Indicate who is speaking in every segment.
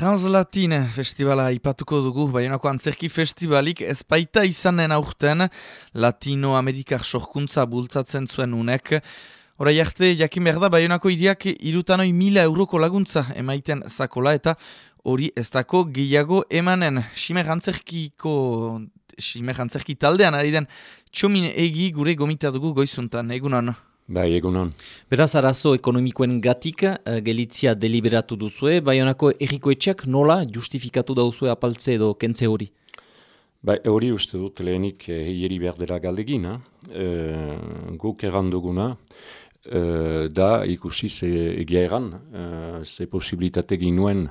Speaker 1: Translatine festivala ipatuko dugu, baionako antzerki festivalik ez baita izanen aurten Latinoamerikar sorkuntza bultzatzen zuen unek. Hora jarte, jakin behar da, baionako iriak irutanoi mila euroko laguntza emaiten zakola eta hori ez dako gehiago emanen. Simer antzerkiko, simer antzerki taldean ari den txomin egi gure gomita dugu goizuntan, egunan.
Speaker 2: Bai, egunon.
Speaker 3: Beraz, arazo ekonomikoen gatik, uh, gelitzia deliberatu duzue, bai honako errikoetxeak nola justifikatu dauzue apaltze edo kentze hori?
Speaker 2: Bai, hori uste dut lehenik eh, hieri behar dela galdegin, e, guk erranduguna, e, da ikusi ze egia egan, e, ze posibilitate ginuen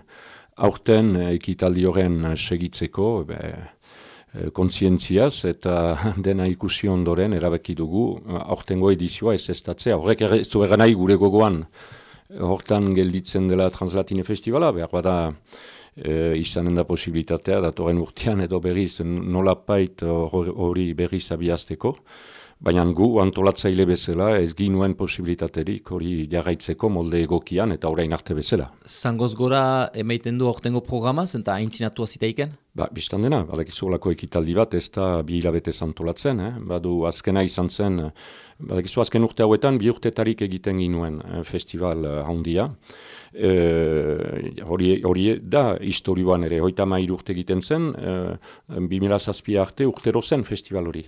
Speaker 2: aurten ekitaldi horren segitzeko, Eh, kontzientziaz eta dena ikusi ondoren erabaki dugu eh, aurtengo edizioa ez ez tatzea. Horrek ez du nahi gure gogoan eh, hortan gelditzen dela Translatine Festivala, behar bada e, izanen da posibilitatea, datoren urtean edo berriz nolapait hori berriz abiazteko. Baina gu antolatzaile bezala ez ginuen posibilitaterik hori jarraitzeko molde egokian eta orain arte bezala.
Speaker 3: Zangoz gora emaiten du ortengo programaz eta haintzinatu azitaiken?
Speaker 2: Ba, biztan dena, badakizu olako ekitaldi bat ez da bi hilabete antolatzen, eh? badu azkena izan zen, badakizu azken urte hauetan bi urtetarik egiten ginuen eh, festival eh, handia. Eh, hori, hori da historioan ere, hoita mair urte egiten zen, e, 2000 arte urtero zen festival hori.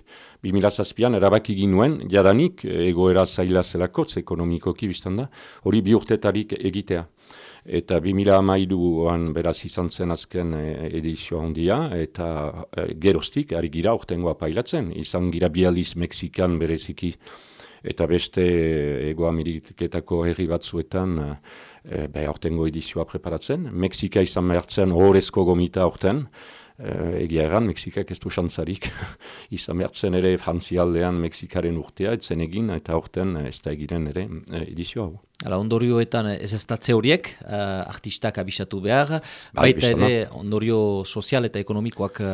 Speaker 2: 2000 an erabaki ginuen, jadanik, egoera zaila zelako, ekonomikoki biztan da, hori bi urtetarik egitea. Eta 2000 beraz izan zen azken edizio handia, eta gerostik, ari gira urtengoa pailatzen, izan gira bializ Mexikan bereziki, eta beste Ego Ameriketako herri batzuetan e, bai aurtengo edizioa preparatzen. Mexika izan behartzen horrezko gomita aurten, e, egia egan, Mexikak ez du xantzarik, izan behartzen ere frantzialdean Mexikaren urtea, etzen egin, eta aurten ez da egiren ere e, edizioa hau.
Speaker 3: Hala, ondorioetan ez ez horiek, uh, artistak abisatu behar, bai, baita ere ondorio sozial eta ekonomikoak uh,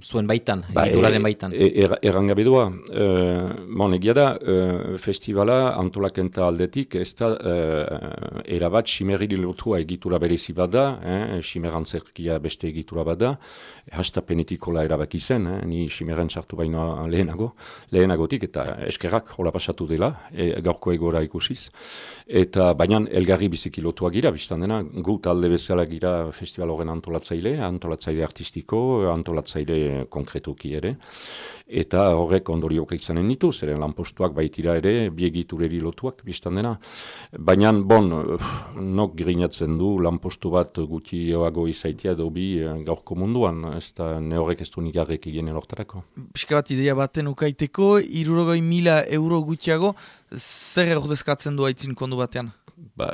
Speaker 3: zuen baitan, ba, editoraren baitan.
Speaker 2: E, er, errangabidua, uh, bon, egia da, uh, festivala antolakenta aldetik, ez da uh, erabat simerri lotua egitura berezi bada, eh, simerantzerkia beste egitura bada, hasta penetikola erabaki zen, eh, ni simeran sartu baino lehenago, lehenagotik, eta eskerrak hola pasatu dela, e, gaurko egora ikusiz. Eta baina elgarri biziki lotuak gira, biztan dena, gu talde bezala gira festival horren antolatzaile, antolatzaile artistiko, antolatzaile konkretuki ere, eta horrek ondoriok izanen ditu, zeren lanpostuak baitira ere, biegitureri lotuak, biztan dena. Baina, bon, nok grinatzen du lanpostu bat guti oago izaitia dobi eh, gaurko munduan, ez da ne horrek ez du nigarrek eginen hortarako.
Speaker 1: Piska bat ideia baten ukaiteko, irurogoi mila euro gutiago, zer ordezkatzen du aitzin kondu batean?
Speaker 2: Ba,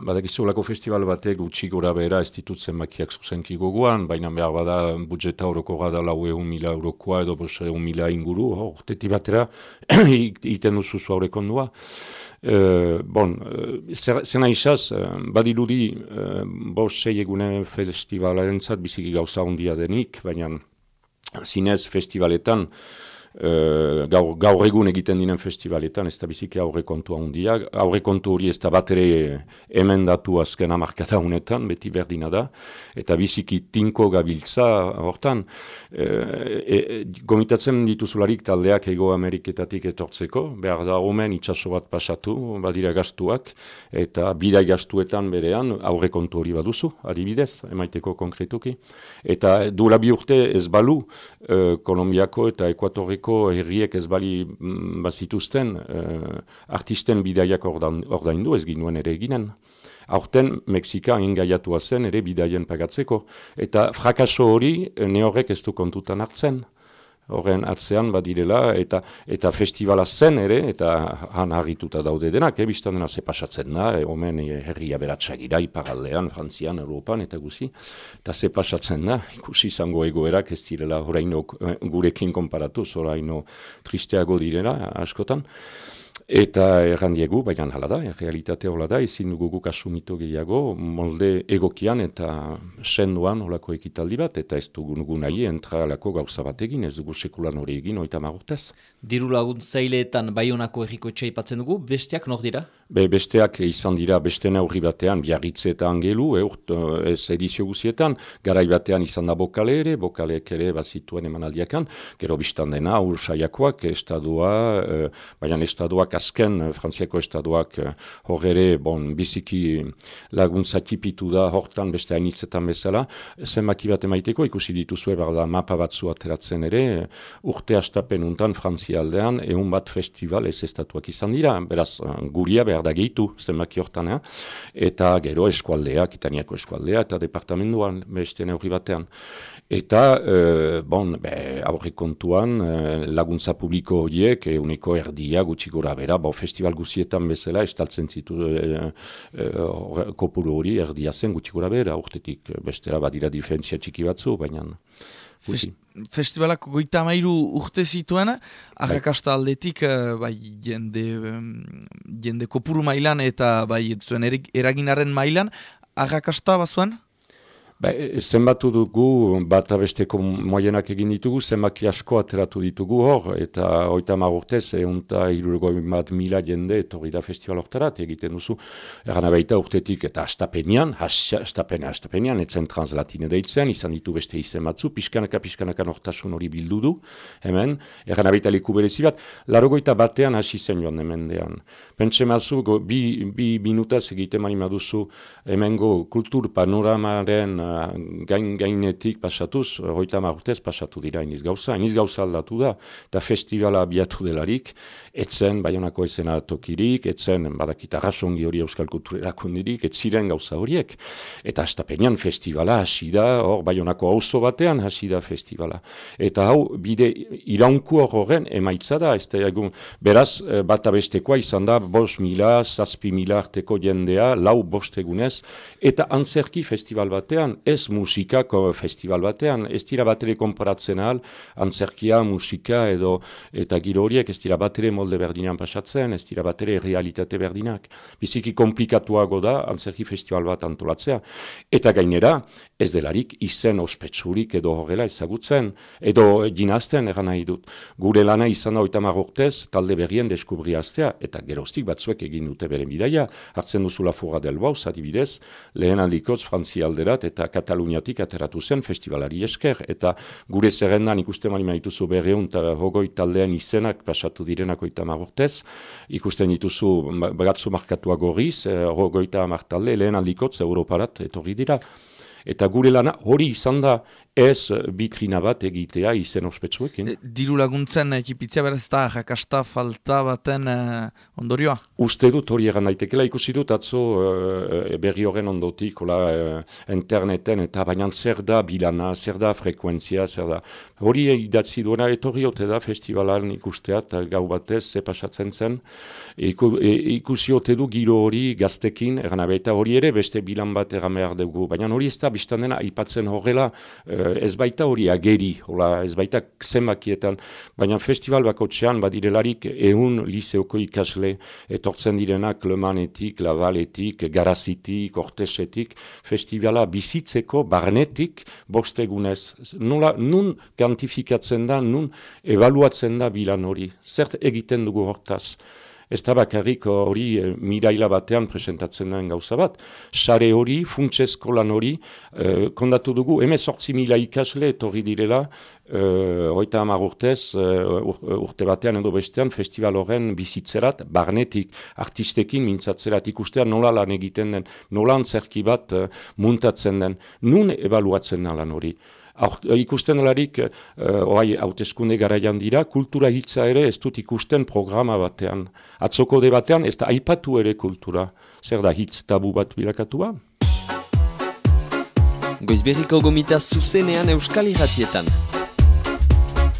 Speaker 2: badakizu lako festival batek utxi gora behera ez ditutzen makiak zuzenki goguan, baina behar bada budjeta horoko gada lau egun mila edo bos egun mila inguru, orteti batera iten duzu zu kondua. Uh, bon, uh, zena isaz, uh, badirudi uh, bos sei egune festivalaren zat biziki gauza hondia denik, baina zinez festivaletan uh, gaur, gaur egun egiten dinen festivaletan, ez da biziki aurre kontua hundia. Aurre kontu hori ez da bat ere emendatu azken amarkata honetan, beti berdina da. Eta biziki tinko gabiltza hortan. Uh, e, gomitatzen dituzularik taldeak ego Ameriketatik etortzeko, behar da omen itxaso bat pasatu, badira gastuak, eta bidai gastuetan berean aurre kontu hori baduzu, adibidez, emaiteko konkretuki. Eta duela bi urte ez balu, uh, Kolombiako eta Ekuatorriko Herriko herriek ez bali mm, bazituzten uh, artisten bidaiak ordaindu ez ginuen ere eginen. Aurten Mexika ingaiatua zen ere bidaien pagatzeko. Eta frakaso hori eh, ne horrek ez du kontutan hartzen horren atzean badirela, eta eta festivala zen ere, eta han harrituta daude denak, eh, biztan dena zepasatzen da, eh, omen eh, herria beratxagira, iparaldean, Frantzian, Europan, eta guzi, eta zepasatzen da, ikusi izango egoerak ez direla horreino eh, gurekin konparatu, horreino tristeago direla, askotan, Eta errandiegu, baina hala da, realitate hola da, ezin dugu guk asumitu gehiago, molde egokian eta senduan holako ekitaldi bat, eta ez dugu nugu nahi entra alako gauza bat egin, ez dugu sekulan hori egin, oita magurtez.
Speaker 3: Diru lagun zeileetan bai honako erriko etxe dugu, besteak nor dira?
Speaker 2: Be, besteak izan dira beste neurri batean, biarritze eta angelu, e, urt, ez edizio guzietan, garai batean izan da bokale ere, bokaleek ere bazituen emanaldiakan, gero biztan dena, ur saiakoak, estadua, e, baina estaduak azken, frantziako estaduak hor ere, bon, biziki laguntza tipitu da, hortan beste hainitzetan bezala, zenbaki bat emaiteko, ikusi dituzue, da mapa batzu ateratzen ere, urte astapen untan Frantzia aldean, egun bat festival ez estatuak izan dira, beraz, guria behar da gehitu, zenbaki hortan, eh? eta gero eskualdea, kitaniako eskualdea, eta departamentuan beste neurri batean. Eta, e, bon, be, aurre kontuan, e, laguntza publiko horiek, e, uniko erdia, gutxi gora bera, bo, festival guzietan bezala, estaltzen zitu e, e, kopuru hori erdia zen gutxi gora bera, urtetik bestera badira diferentzia txiki batzu, baina...
Speaker 1: Fest, festivalak goita mairu urte zituen, arrakasta aldetik, bai, jende, jende kopuru mailan eta bai, zuen eraginaren mailan, arrakasta bazuen?
Speaker 2: Ba, e, zenbatu dugu, bat abesteko moienak egin ditugu, zenbaki asko ateratu ditugu hor, eta oita magurtez, egun eta irurgoi bat mila jende, etorri da festival hortarat, egiten duzu, eran abaita urtetik, eta astapenian, astapenia, astapenian, etzen translatine deitzen, izan ditu beste izen batzu, pixkanaka, pixkanaka nortasun hori bildu du, hemen, eran abaita leku berezi bat, larogoita batean hasi zen joan hemen dean. Pentsa mazu, bi, bi minutaz egiten mani maduzu, hemengo kultur panoramaren gain, gainetik pasatuz, hoita marrutez pasatu dira iniz gauza, iniz gauza aldatu da, eta festivala biatu delarik, etzen baionako ezena tokirik, etzen badakita rasongi hori euskal kulturerakundirik, ez ziren gauza horiek, eta astapenean festivala hasi da, hor baionako auzo batean hasi da festivala. Eta hau, bide iraunku horren emaitza da, ez da egun, beraz, eh, bat abestekoa izan da, bos mila, zazpi mila arteko jendea, lau bostegunez, eta antzerki festival batean, ez musikako festival batean, ez dira batere konparatzen ahal, antzerkia, musika edo eta giro horiek ez dira batere molde berdinean pasatzen, ez dira batere realitate berdinak. Biziki komplikatuago da antzerki festival bat antolatzea. Eta gainera, ez delarik izen ospetsurik edo horrela ezagutzen, edo dinazten eran nahi dut. Gure lana izan da oita marrortez, talde berrien deskubriaztea, eta gerostik batzuek egin dute bere bidaia, hartzen duzu la fura del bauz, adibidez, lehen aldikotz frantzi alderat, eta Kataluniatik ateratu zen festivalari esker, eta gure zerrendan ikusten mani maituzu berreun eta hogoi taldean izenak pasatu direnako eta marortez, ikusten dituzu bagatzu markatua gorriz, eh, hogoi eta martalde, lehen aldikotz Europarat etorri dira. Eta gure lana hori izan da ez bitrina bat egitea izen ospetsuekin. E,
Speaker 1: diru laguntzen ekipitzia beraz eta jakasta falta baten uh, ondorioa?
Speaker 2: Uste dut hori egan daitekela ikusi dut atzo uh, berri horren ondotik hola, interneten eta baina zer da bilana, zer da frekuentzia, zer da. Hori idatzi duena etorri ote da festivalan ikusteat gau batez ze pasatzen zen. Iku, e, ikusi ote du giro hori gaztekin, egan abeita hori ere beste bilan bat egan behar dugu. Baina hori ez da biztan dena aipatzen horrela Eh, ez baita hori ageri, hola, ez baita zenbakietan, baina festival bako txean badirelarik ehun liseoko ikasle etortzen direnak Lemanetik, Lavaletik, Garazitik, Ortesetik, festivala bizitzeko barnetik bostegunez. Nola, nun kantifikatzen da, nun evaluatzen da bilan hori, zert egiten dugu hortaz ez da bakarrik hori e, miraila batean presentatzen den gauza bat. Sare hori, funtsezko lan hori, e, kondatu dugu, hemen sortzi mila ikasle etorri direla, e, hamar urtez, urte batean edo bestean, festival horren bizitzerat, barnetik, artistekin mintzatzerat ikustean nola lan egiten den, nola antzerki bat muntatzen den, nun evaluatzen da lan hori. Eh, ikusten delarik, uh, oai, hauteskunde garaian dira, kultura hitza ere ez dut ikusten programa batean. Atzoko de batean ez da aipatu ere kultura. Zer da hitz tabu bat bilakatua?
Speaker 3: Goizberriko gomita zuzenean euskal irratietan.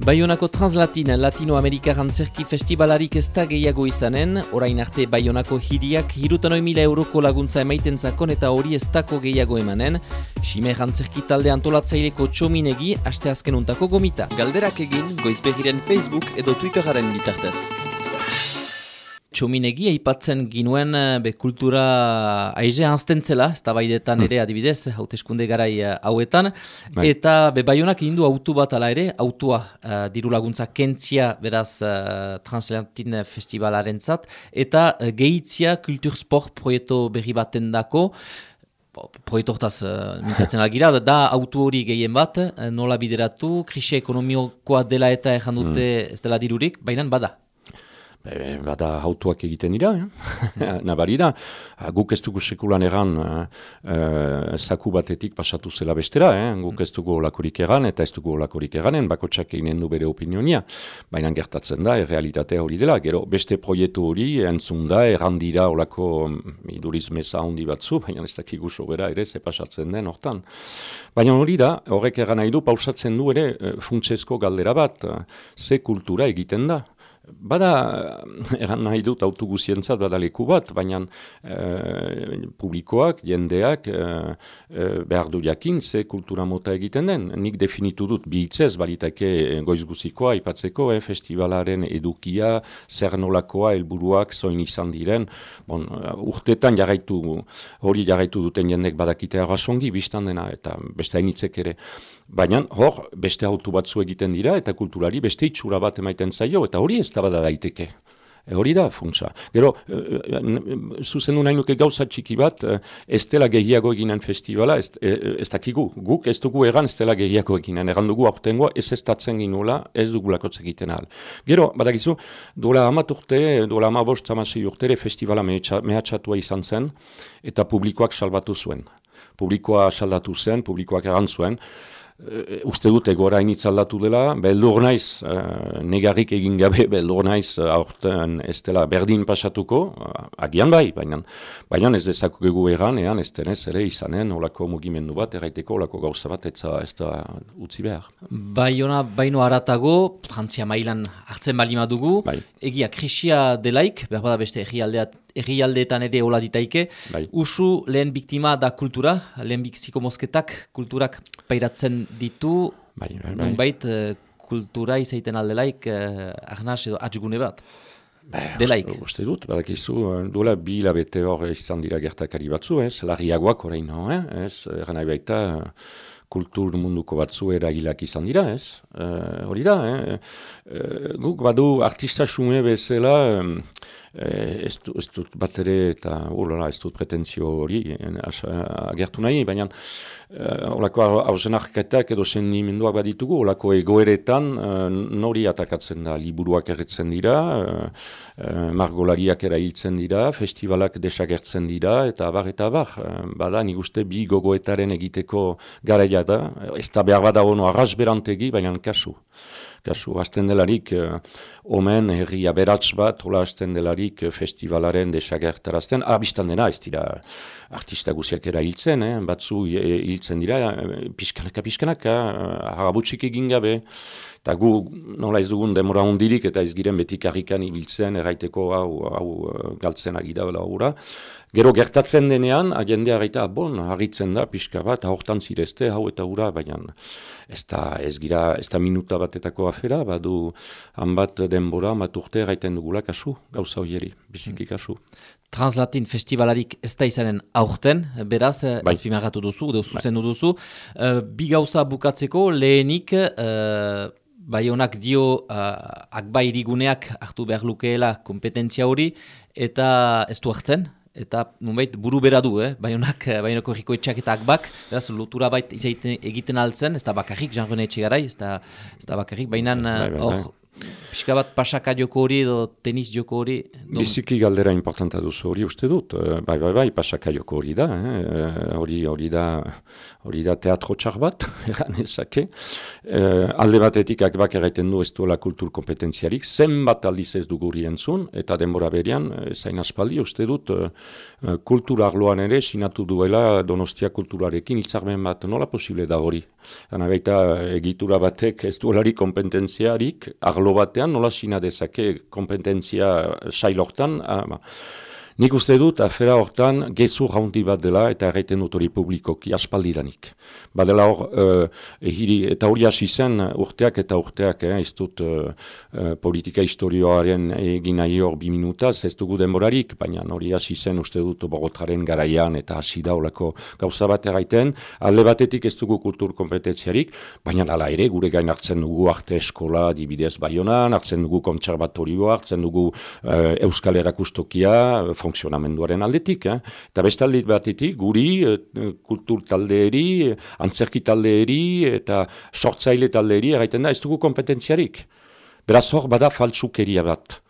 Speaker 3: Baionako Translatin Latinoamerika Rantzerki Festivalarik ez da gehiago izanen, orain arte Baionako hiriak hirutanoi mila euroko laguntza emaiten zakon eta hori ez dako gehiago emanen, Sime Rantzerki talde antolatzaileko txominegi aste azken untako gomita. Galderak egin goizbegiren Facebook edo Twitteraren bitartez. Txominegi, eipatzen ginuen eh, be, kultura aize anztentzela, ez da baidetan hmm. ere adibidez, hauteskunde garai eh, hauetan, bai. eta be, baionak indu autu bat ala ere, autua uh, diru laguntza kentzia beraz uh, Translantin Festivalaren zat, eta uh, gehitzia kultursport proiektu berri baten dako, proiektu hortaz uh, mintzatzen algira, da autu hori gehien bat, nola bideratu, krisi ekonomikoa dela eta ezan dute hmm. ez dela dirurik, baina bada.
Speaker 2: E, bada hautuak egiten dira, eh? nabari da. Guk ez dugu sekulan egan zaku batetik pasatu zela bestera, eh? guk ez dugu olakorik egan eta ez dugu olakorik eganen, bakotsak eginen du bere opinionia. Baina gertatzen da, errealitatea hori dela. Gero, beste proiektu hori entzun da, errandira olako iduriz meza handi batzu, baina ez dakigu sobera ere, ze pasatzen den hortan. Baina hori da, horrek egan nahi du, pausatzen du ere, funtsezko galdera bat, ze kultura egiten da. Bada, eran nahi dut autoguzientzat bada leku bat, baina e, publikoak, jendeak e, e, behar du jakin ze kultura mota egiten den. Nik definitu dut bihitzez, balitake goizguzikoa, ipatzeko, eh, festivalaren edukia, zer nolakoa, helburuak zoin izan diren. Bon, urtetan jarraitu, hori jarraitu duten jendek badakitea rasongi, biztan dena, eta beste hainitzek ere. Baina, hor, beste autu batzu egiten dira, eta kulturari beste itxura bat emaiten zaio, eta hori ez da daiteke. E hori da, funtsa. Gero, e, e, e zuzen du nahi nuke gauza txiki bat, e, ez dela gehiago eginen festivala, ez, e, ez dakigu. Guk ez dugu egan ez dela gehiago eginen. Egan dugu aurtengoa ez ez tatzen ginula, ez dugu lakotz egiten ahal. Gero, badakizu, duela amat urte, duela amabost amasi urte, festivala mehatxatua izan zen, eta publikoak salbatu zuen. Publikoa saldatu zen, publikoak egan zuen, uste dut egora initzaldatu dela, beldur naiz, uh, negarrik egin gabe beldur naiz uh, aurten ez dela berdin pasatuko, agian bai, baina, baina ez dezako gegu egan, ean ez denez ere izanen olako mugimendu bat, erraiteko olako gauza bat ez da utzi behar.
Speaker 3: Bai ona, baino aratago, frantzia mailan hartzen bali madugu, bai. egia krisia delaik, behar bada beste egialdeat errialdeetan ere hola ditaike. Bai. Usu lehen biktima da kultura, lehen bikziko mosketak kulturak pairatzen ditu, bai, bai, bai. bait, eh, kultura izaiten aldelaik eh, ahnaz edo atxgune bat.
Speaker 2: Ba, Delaik. Uste dut, badakizu, eh, duela bi hilabete hor izan dira gertakari batzu, ez, larriagoak orain no, eh? ez, eran nahi baita, kultur munduko batzu eragilak izan dira, ez, hori da, eh? guk badu artista sume bezala, eh, ez, du, ez dut bat ere eta urlala ez dut pretentzio hori agertu nahi, baina eh, olako hausen arketak edo sentimenduak baditugu, olako egoeretan eh, nori atakatzen da, liburuak erretzen dira, eh, margolariak erailtzen dira, festivalak desagertzen dira, eta abar eta abar, eh, bada nik uste bi gogoetaren egiteko garaia da, ez da behar bada ono arras berantegi, baina kasu kasu, hasten delarik, uh, omen, herri aberats bat, hola hasten delarik uh, festivalaren desagertarazten, abistan dena, ez dira artista guziak era hiltzen, eh? batzu hiltzen dira, pixkanaka, pixkanaka, uh, egin gabe, eta gu nola ez dugun demora hundirik, eta ez giren beti karrikan ibiltzen, erraiteko hau, hau galtzen agida, hura, Gero gertatzen denean, agendea gaita, bon, harritzen da, pixka bat, hortan zirezte, hau eta hura, baina ez da, ez gira, ez da minuta batetako afera, badu han bat denbora, bat urte gaiten dugula kasu, gauza hoieri, biziki kasu.
Speaker 3: Translatin festivalarik ez da izanen aurten, beraz, bai. ezpimagatu duzu, edo zuzen bai. duzu. Uh, bi gauza bukatzeko, lehenik, uh, bai honak dio uh, akbairiguneak hartu behar lukeela kompetentzia hori, eta ez du hartzen, eta nunbait buru bera du, eh? baionak, eh, baionako erriko etxak eta akbak, beraz, lotura bait egiten altzen, ez da bakarrik, janrone etxe garai, ez da, ez da bakarrik, baina bai, bai, bai, hor, Pixka bat pasaka joko hori edo tenis joko hori?
Speaker 2: Biziki galdera importanta duzu hori uste dut. Eh, bai, bai, bai, pasaka joko hori da. Eh? Hori, hori da, hori da teatro txar bat, eran ezake. Eh, alde batetik akbak erraiten du ez duela kultur kompetentziarik, zenbat aldiz ez duguri entzun, eta denbora berian, zain aspaldi uste dut, kultur arloan ere sinatu duela donostia kulturarekin hitzarmen bat, nola posible da hori? Gana baita egitura batek ez duelari kompetentziarik, arlo batean nola sina dezake kompetentzia sailortan, ah, ba. Nik uste dut, afera hortan, gezu raundi bat dela eta erraiten dut hori publikoki aspaldidanik. Badela hor, uh, hiri, eta hori hasi zen urteak eta urteak, eh, ez dut uh, politika historioaren egin nahi hor bi minutaz, ez dugu denborarik, baina hori hasi zen uste dut bogotaren garaian eta hasi daulako gauza bat erraiten, alde batetik ez dugu kultur kompetentziarik, baina ala ere, gure gain hartzen dugu arte eskola dibidez baionan, hartzen dugu kontserbatorioa, hartzen dugu uh, euskal erakustokia, funksionamenduaren aldetik. Eh? Eta bestaldit batetik, guri, uh, kultur taldeeri, antzerki taldeeri eta sortzaile taldeeri, erraiten da, ez dugu kompetentziarik. Beraz hor, bada faltsukeria bat.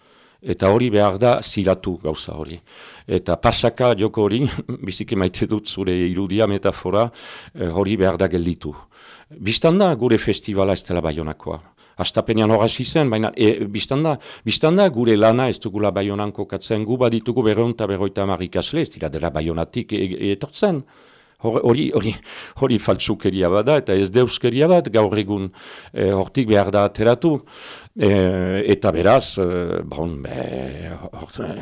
Speaker 2: Eta hori behar da zilatu gauza hori. Eta pasaka joko hori, biziki maite dut zure irudia metafora, eh, hori behar da gelditu. Bistanda gure festivala ez dela baionakoa. Astapenean hori zen, baina e, biztanda, biztanda gure lana ez dugula baionan kokatzen gu, baditugu berreunta berroita marikasle, ez dira dela baionatik e, e, etortzen. Hori, hori, hori faltsukeria bat da, eta ez deuskeria bat, gaur egun e, hortik behar da ateratu. E, eta beraz, e, bon, be,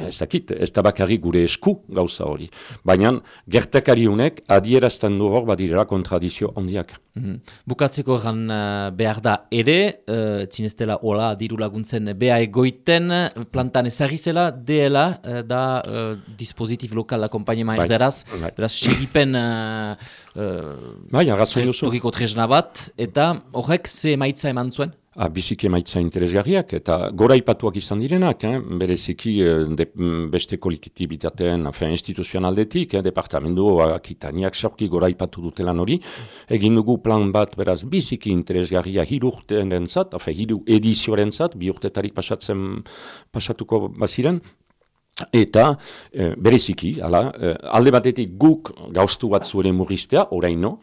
Speaker 2: ez dakit, ez da bakarri gure esku gauza hori. Baina, gertakari unek adierazten du hor badirela kontradizio ondiak. Mm -hmm.
Speaker 3: Bukatzeko gan uh, behar da ere, uh, zineztela hola diru laguntzen beha egoiten, plantan ezagizela, deela uh, da uh, dispositif lokal akompainema bai, erderaz, bai. beraz, segipen uh, bai, tokiko tresna bat, eta horrek ze maitza eman zuen?
Speaker 2: a, biziki emaitza interesgarriak, eta gora ipatuak izan direnak, eh? bereziki eh, de, mm, beste kolektibitateen instituzionaldetik, eh? departamendu akitaniak sorki gora ipatu dutelan hori, egin dugu plan bat beraz biziki interesgarria hiru urtean dentzat, hiru edizioaren zat, bi urtetarik pasatzen pasatuko baziren, Eta e, bereziki, ala, e, alde batetik guk gauztu bat zuren murriztea, oraino,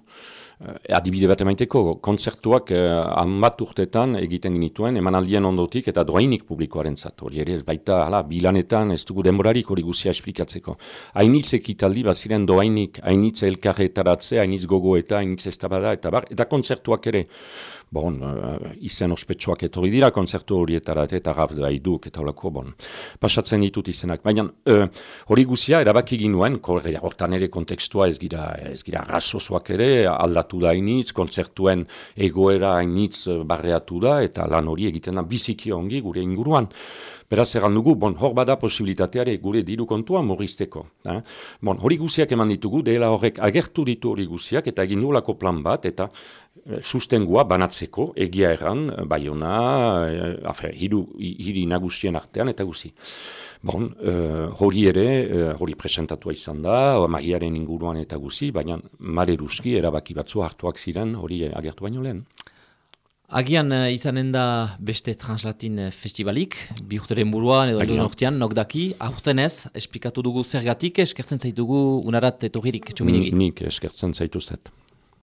Speaker 2: Eh, adibide bat emaiteko, kontzertuak eh, bat urtetan egiten ginituen, emanaldien ondotik eta doainik publikoaren zatu. Hori ere ez baita, hala, bilanetan ez dugu denborarik hori guzia esplikatzeko. Hainitz ekitaldi, baziren doainik, hainitz elkarretaratze, hainitz gogo eta hainitz ez eta bar, eta kontzertuak ere bon, uh, izen ospetsuak etorri dira konzertu horietara eta gaf da iduk eta holako, bon, pasatzen ditut izenak. Baina uh, hori guzia erabaki ginuen, hortan ere kontekstua ez gira, ez gira rasozoak ere, aldatu da initz, konzertuen egoera initz barreatu da, eta lan hori egiten da biziki ongi gure inguruan. Beraz, erran dugu, bon, hor bada posibilitateare gure diru kontua morrizteko. Eh? Bon, hori guziak eman ditugu, dela horrek agertu ditu hori guziak, eta egin plan bat, eta sustengua banatzeko, egia erran, baiona, e, afer, hiru, hiri nagusien artean, eta guzi. Bon, uh, hori ere, hori presentatua izan da, magiaren inguruan eta guzi, baina mare ruski erabaki batzu hartuak ziren hori agertu baino lehen.
Speaker 3: Agian uh, izanen da beste Translatin eh, festivalik, bi urteren buruan edo duen urtean, nok daki, aurten ez, esplikatu dugu zergatik, eskertzen zaitugu unarat etorririk, txuminigi.
Speaker 2: Nik eskertzen zaituzet.